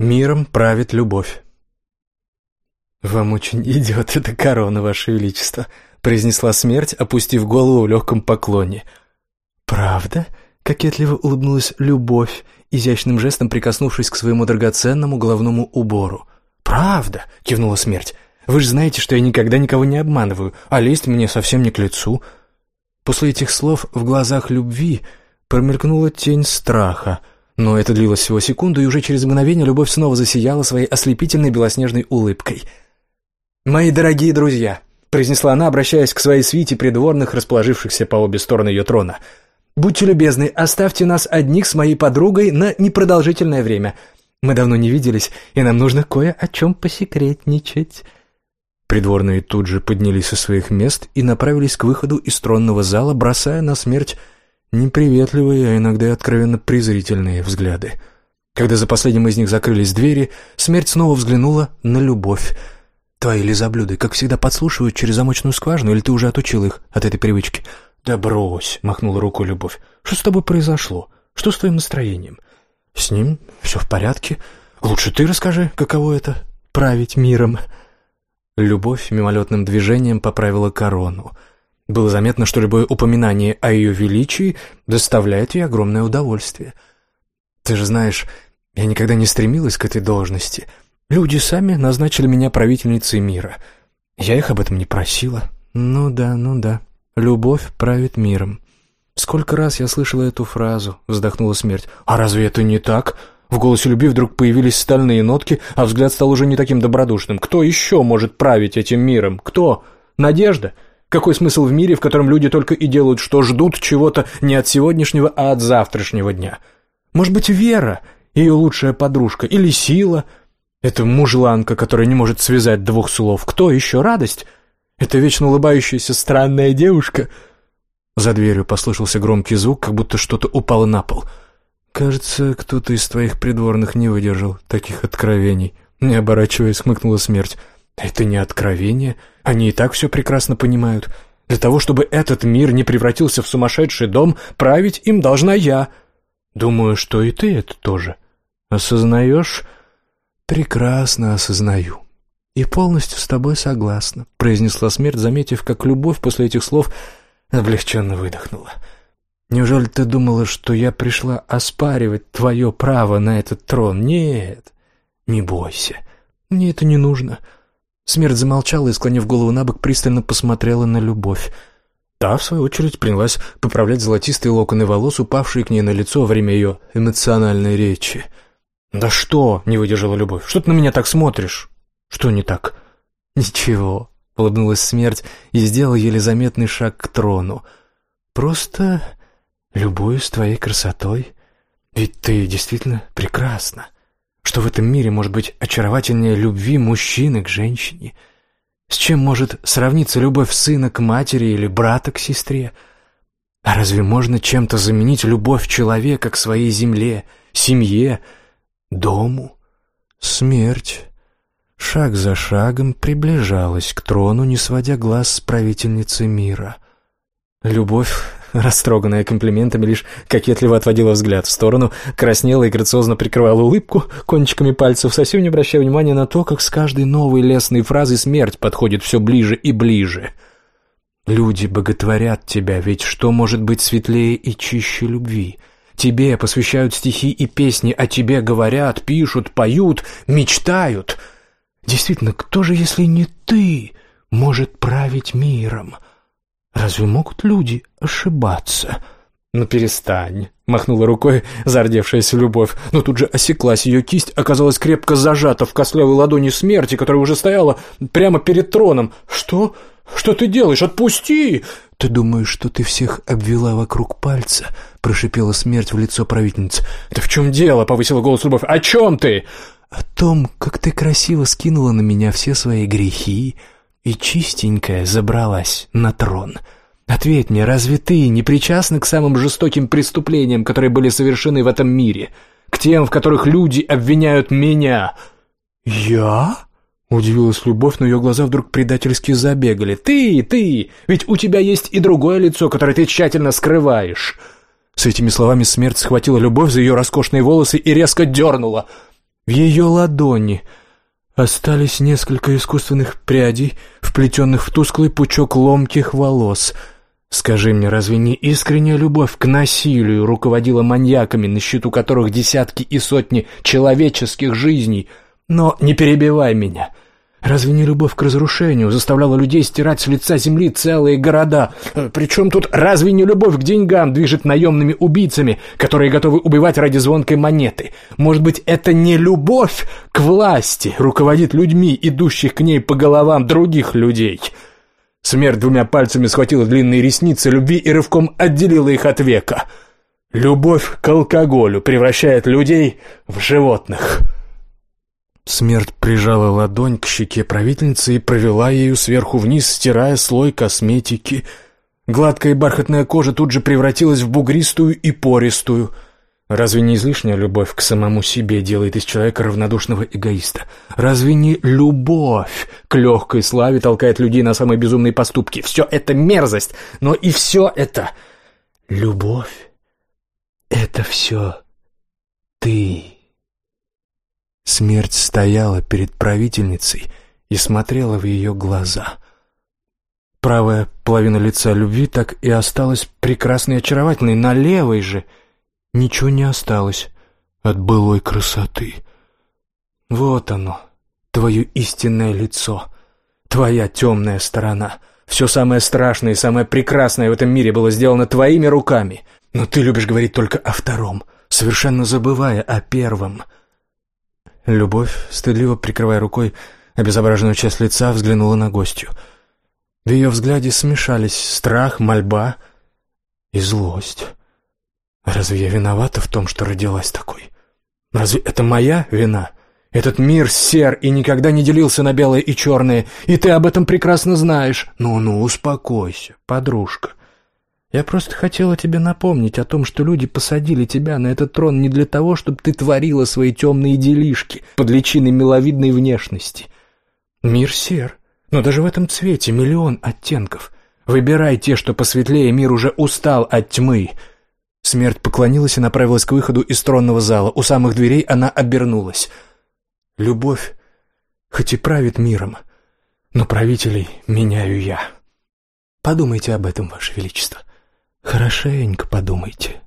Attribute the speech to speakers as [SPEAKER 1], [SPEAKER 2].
[SPEAKER 1] Миром правит любовь. «Вам очень идет эта корона, Ваше Величество», — произнесла смерть, опустив голову в легком поклоне. «Правда?» — кокетливо улыбнулась любовь, изящным жестом прикоснувшись к своему драгоценному головному убору. «Правда?» — кивнула смерть. «Вы же знаете, что я никогда никого не обманываю, а лезть мне совсем не к лицу». После этих слов в глазах любви промелькнула тень страха, но это длилось всего секунду, и уже через мгновение любовь снова засияла своей ослепительной белоснежной улыбкой — «Мои дорогие друзья», — произнесла она, обращаясь к своей свите придворных, расположившихся по обе стороны ее трона, «будьте любезны, оставьте нас одних с моей подругой на непродолжительное время. Мы давно не виделись, и нам нужно кое о чем посекретничать». Придворные тут же поднялись со своих мест и направились к выходу из тронного зала, бросая на смерть неприветливые, а иногда и откровенно презрительные взгляды. Когда за последним из них закрылись двери, смерть снова взглянула на любовь, Твои лизоблюды, как всегда, подслушивают через замочную скважину, или ты уже отучил их от этой привычки? Да брось, махнула рукой Любовь. Что с тобой произошло? Что с твоим настроением? С ним все в порядке. Лучше ты расскажи, каково это — править миром. Любовь мимолетным движением поправила корону. Было заметно, что любое упоминание о ее величии доставляет ей огромное удовольствие. Ты же знаешь, я никогда не стремилась к этой должности — Люди сами назначили меня правительницей мира. Я их об этом не просила. Ну да, ну да. Любовь правит миром. Сколько раз я слышала эту фразу, вздохнула смерть. А разве это не так? В голосе любви вдруг появились стальные нотки, а взгляд стал уже не таким добродушным. Кто еще может править этим миром? Кто? Надежда? Какой смысл в мире, в котором люди только и делают, что ждут чего-то не от сегодняшнего, а от завтрашнего дня? Может быть, вера, ее лучшая подружка, или сила — это мужланка, которая не может связать двух слов. Кто еще? Радость? Это вечно улыбающаяся странная девушка. За дверью послышался громкий звук, как будто что-то упало на пол. Кажется, кто-то из твоих придворных не выдержал таких откровений. Не оборачиваясь, хмыкнула смерть. Это не откровение. Они и так все прекрасно понимают. Для того, чтобы этот мир не превратился в сумасшедший дом, править им должна я. Думаю, что и ты это тоже. Осознаешь... «Прекрасно осознаю. И полностью с тобой согласна», — произнесла смерть, заметив, как любовь после этих слов облегченно выдохнула. «Неужели ты думала, что я пришла оспаривать твое право на этот трон? Нет, не бойся. Мне это не нужно». Смерть замолчала и, склонив голову на бок, пристально посмотрела на любовь. Та, в свою очередь, принялась поправлять золотистые локоны волос, упавшие к ней на лицо во время ее эмоциональной речи. «Да что?» — не выдержала Любовь. «Что ты на меня так смотришь?» «Что не так?» «Ничего», — улыбнулась смерть и сделала еле заметный шаг к трону. «Просто любуюсь твоей красотой. Ведь ты действительно прекрасна. Что в этом мире может быть очаровательнее любви мужчины к женщине? С чем может сравниться любовь сына к матери или брата к сестре? А разве можно чем-то заменить любовь человека к своей земле, семье, дому. Смерть шаг за шагом приближалась к трону, не сводя глаз с правительницы мира. Любовь, растроганная комплиментами, лишь кокетливо отводила взгляд в сторону, краснела и грациозно прикрывала улыбку кончиками пальцев, совсем не обращая внимания на то, как с каждой новой лесной фразой смерть подходит все ближе и ближе. «Люди боготворят тебя, ведь что может быть светлее и чище любви?» Тебе посвящают стихи и песни, о тебе говорят, пишут, поют, мечтают. Действительно, кто же, если не ты, может править миром? Разве могут люди ошибаться?» «Ну перестань», — махнула рукой зардевшаяся любовь, но тут же осеклась, ее кисть оказалась крепко зажата в костлявой ладони смерти, которая уже стояла прямо перед троном. «Что? Что ты делаешь? Отпусти!» «Ты думаешь, что ты всех обвела вокруг пальца?» — прошипела смерть в лицо правительницы. «Да в чем дело?» — повысила голос Любовь. «О чем ты?» «О том, как ты красиво скинула на меня все свои грехи и чистенькая забралась на трон. Ответь мне, разве ты не причастна к самым жестоким преступлениям, которые были совершены в этом мире? К тем, в которых люди обвиняют меня?» «Я?» Удивилась Любовь, но ее глаза вдруг предательски забегали. «Ты, ты! Ведь у тебя есть и другое лицо, которое ты тщательно скрываешь!» С этими словами смерть схватила Любовь за ее роскошные волосы и резко дернула. В ее ладони остались несколько искусственных прядей, вплетенных в тусклый пучок ломких волос. Скажи мне, разве не искренняя любовь к насилию руководила маньяками, на счету которых десятки и сотни человеческих жизней? Но не перебивай меня — Разве не любовь к разрушению заставляла людей стирать с лица земли целые города? Э, Причем тут разве не любовь к деньгам движет наемными убийцами, которые готовы убивать ради звонкой монеты? Может быть, это не любовь к власти руководит людьми, идущих к ней по головам других людей? Смерть двумя пальцами схватила длинные ресницы любви и рывком отделила их от века. Любовь к алкоголю превращает людей в животных». Смерть прижала ладонь к щеке правительницы и провела ею сверху вниз, стирая слой косметики. Гладкая бархатная кожа тут же превратилась в бугристую и пористую. Разве не излишняя любовь к самому себе делает из человека равнодушного эгоиста? Разве не любовь к легкой славе толкает людей на самые безумные поступки? Все это мерзость, но и все это любовь. Это все ты. Смерть стояла перед правительницей и смотрела в ее глаза. Правая половина лица любви так и осталась прекрасной и очаровательной, на левой же ничего не осталось от былой красоты. Вот оно, твое истинное лицо, твоя темная сторона. Все самое страшное и самое прекрасное в этом мире было сделано твоими руками, но ты любишь говорить только о втором, совершенно забывая о первом — Любовь, стыдливо прикрывая рукой обезображенную часть лица, взглянула на гостью. В ее взгляде смешались страх, мольба и злость. Разве я виновата в том, что родилась такой? Разве это моя вина? Этот мир сер и никогда не делился на белое и черное, и ты об этом прекрасно знаешь. Ну-ну, успокойся, подружка. Я просто хотела тебе напомнить о том, что люди посадили тебя на этот трон не для того, чтобы ты творила свои темные делишки под личиной миловидной внешности. Мир сер, но даже в этом цвете миллион оттенков. Выбирай те, что посветлее, мир уже устал от тьмы. Смерть поклонилась и направилась к выходу из тронного зала. У самых дверей она обернулась. Любовь хоть и правит миром, но правителей меняю я. Подумайте об этом, Ваше Величество. Хорошенько подумайте.